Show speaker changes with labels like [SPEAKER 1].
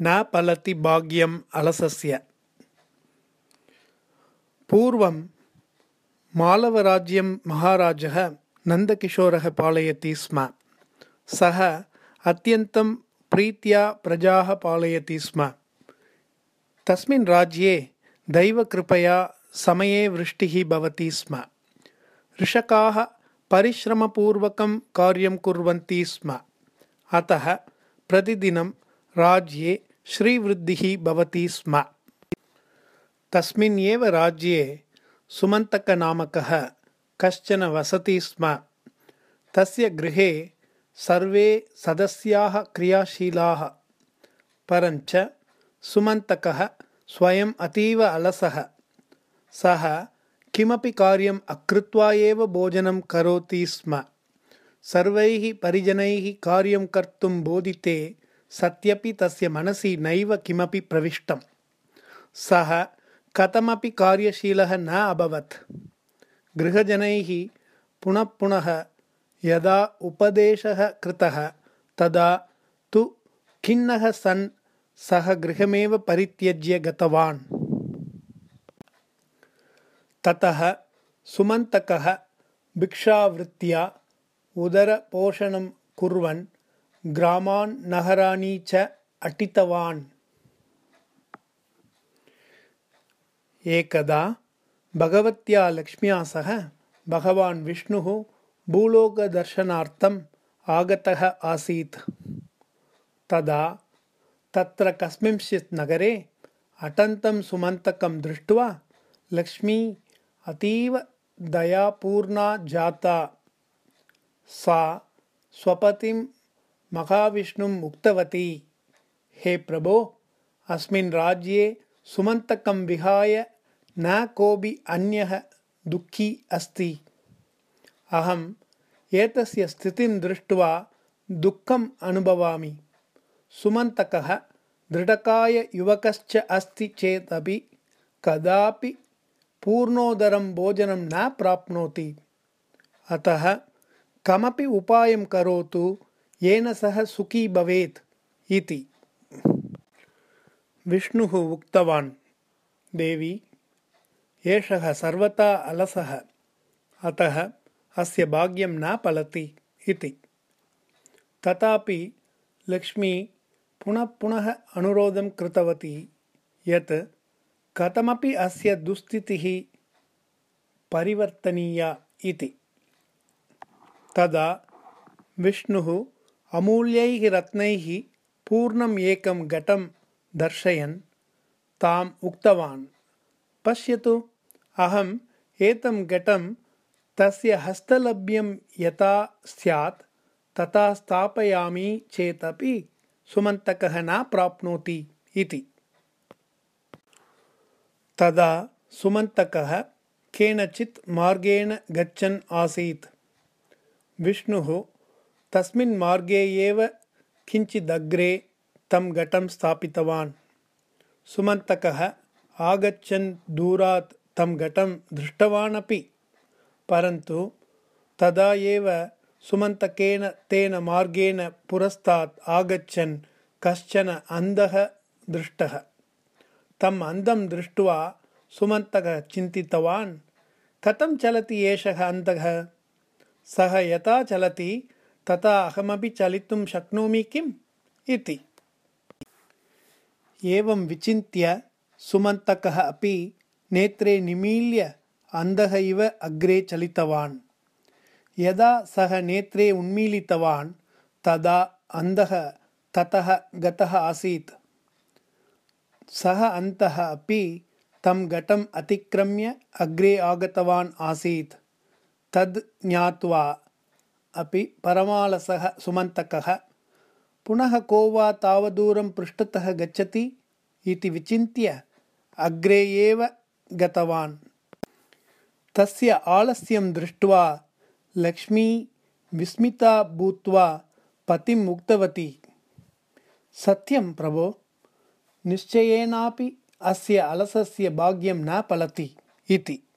[SPEAKER 1] न फलति भाग्यम् अलसस्य पूर्वं मालवराज्यं महाराजः नन्दकिशोरः पालयति स्म सः अत्यन्तं प्रीत्या प्रजाः पालयति स्म तस्मिन् राज्ये दैवकृपया समये वृष्टिः भवति स्म कृषकाः परिश्रमपूर्वकं कार्यं कुर्वन्ति स्म अतः प्रतिदिनं राज्ये श्रीवृद्धिः भवति स्म। तस्मिन् एव राज्ये सुमन्तकनामकः कश्चन वसति स्म। तस्य गृहे सर्वे सदस्याः क्रियाशीलाः परञ्च सुमन्तकः स्वयम् अतीव अलसः। सः किमपि कार्यम् अकृत्वा एव भोजनं करोति स्म। सर्वैः परिजनैः कार्यं कर्तुं बोधिते सत्यपि तस्य मनसि नैव किमपि प्रविष्टम्। सः कथमपि कार्यशीलः न अभवत्। गृहजनैः पुनः पुनः यदा उपदेशः कृतः तदा तु खिन्नः सन् सः गृहमेव परित्यज्य गतवान्। ततः सुमन्तकः भिक्षावृत्त्या उदरपोषणं कुर्वन् ग्रामान् नगराणि च अटितवान्। एकदा भगवत्या लक्ष्म्या सह भगवान् विष्णुः भूलोकदर्शनार्थम् आगतः आसीत्। तदा तत्र कस्मिंश्चित् नगरे अटन्तं सुमन्तकं दृष्ट्वा लक्ष्मी अतीव दयापूर्णा जाता। सा स्वपतिं महाविष्णुम् उक्तवती हे प्रभो अस्मिन् राज्ये सुमन्तकं विहाय न कोऽपि अन्यः दुःखी अस्ति। अहम् एतस्य स्थितिं दृष्ट्वा दुःखम् अनुभवामि। सुमन्तकः दृढकाययुवकश्च अस्ति चेदपि कदापि पूर्णोदरं भोजनं न प्राप्नोति। अतः कमपि उपायं करोतु येन सः सुखी भवेत् इति। विष्णुः उक्तवान् देवी एषः सर्वथा अलसः अतः अस्य भाग्यं न फलति इति। तथापि लक्ष्मी पुनः पुनः अनुरोधं कृतवती यत् कथमपि अस्य दुस्थितिः परिवर्तनीया इति। तदा विष्णुः अमूल्यैः रत्नैः पूर्णम् एकं घटं दर्शयन् ताम् उक्तवान्। पश्यतु अहम् एतं घटं तस्य हस्तलभ्यं यथा स्यात् तथा स्थापयामि चेदपि सुमन्तकः न प्राप्नोति इति। तदा सुमन्तकः केनचित् मार्गेण गच्छन् आसीत्। विष्णुः तस्मिन् मार्गे एव किञ्चिदग्रे तं घटं स्थापितवान् सुमन्तकः आगच्छन् दूरात् तं घटं दृष्टवानपि परन्तु तदा एव सुमन्तकेन तेन मार्गेण पुरस्तात् आगच्छन् कश्चन अन्धः दृष्टः तम् अन्धं दृष्ट्वा सुमन्तकः चिन्तितवान् कथं चलति एषः अन्धः सः यथा चलति तथा अहमपि चलितुं शक्नोमि किम् इति। एवं विचिन्त्य सुमन्तकः अपि नेत्रे निमील्य अन्धः इव अग्रे चलितवान्। यदा सः नेत्रे उन्मीलितवान् तदा अन्धः ततः गतः आसीत्। सः अन्तः अपि तं घटम् अतिक्रम्य अग्रे आगतवान् आसीत्। तद् ज्ञात्वा अपि परमालसः सुमन्तकः। पुनः को वा तावदूरं पृष्ठतः गच्छति इति विचिन्त्य अग्रे एव गतवान्। तस्य आलस्यं दृष्ट्वा लक्ष्मी विस्मिता भूत्वा पतिम् उक्तवती सत्यं प्रभो निश्चयेनापि अस्य अलसस्य भाग्यं न फलति इति